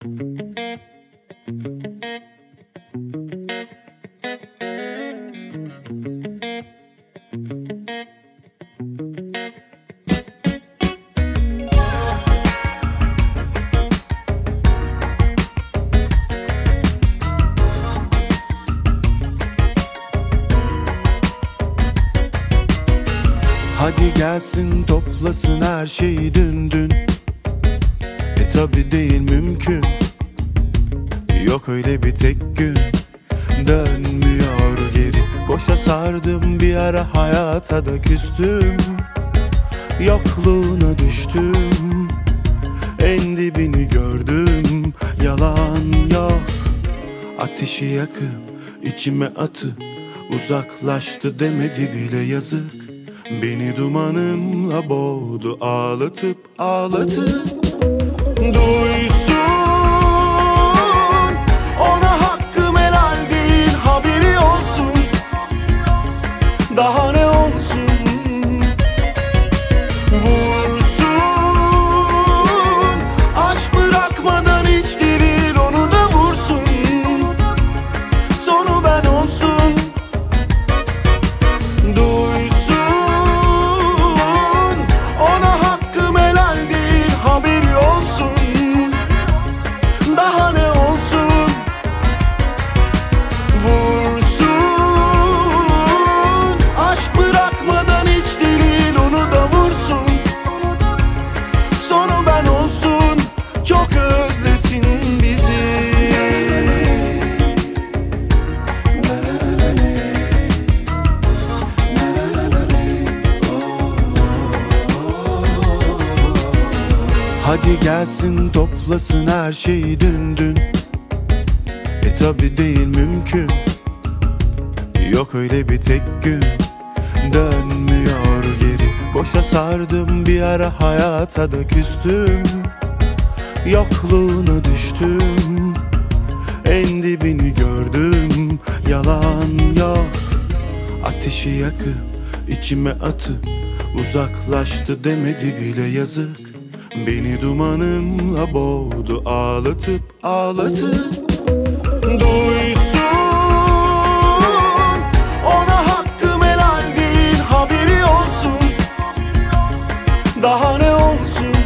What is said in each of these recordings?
Hadi gelsin toplasın her şeyi dün dün. E tabi değil mümkün Yok öyle bir tek gün. Dönmüyor geri. Boşa sardım bir ara hayata da küstüm. Yokluğuna düştüm. En dibini gördüm. Yalan yok. Ateşi yakıp içime atıp Uzaklaştı demedi bile yazık. Beni dumanınla boğdu ağlatıp ağlatıp. Duysun Daha ne olsun Hadi gelsin toplasın her şeyi dün dün. E tabi değil mümkün. Yok öyle bir tek gün. Dönmüyor geri. Boşa sardım bir ara hayata da küstüm. Yokluğuna düştüm. En dibini gördüm. Yalan yok. Ateşi yakıp içime atıp Uzaklaştı demedi bile yazık Beni dumanınla boğdu ağlatıp ağlatıp. Duysun Ona hakkım helal değil haberi olsun. Daha ne olsun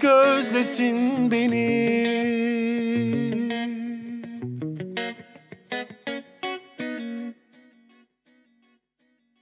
Aa, Çok özlesin beni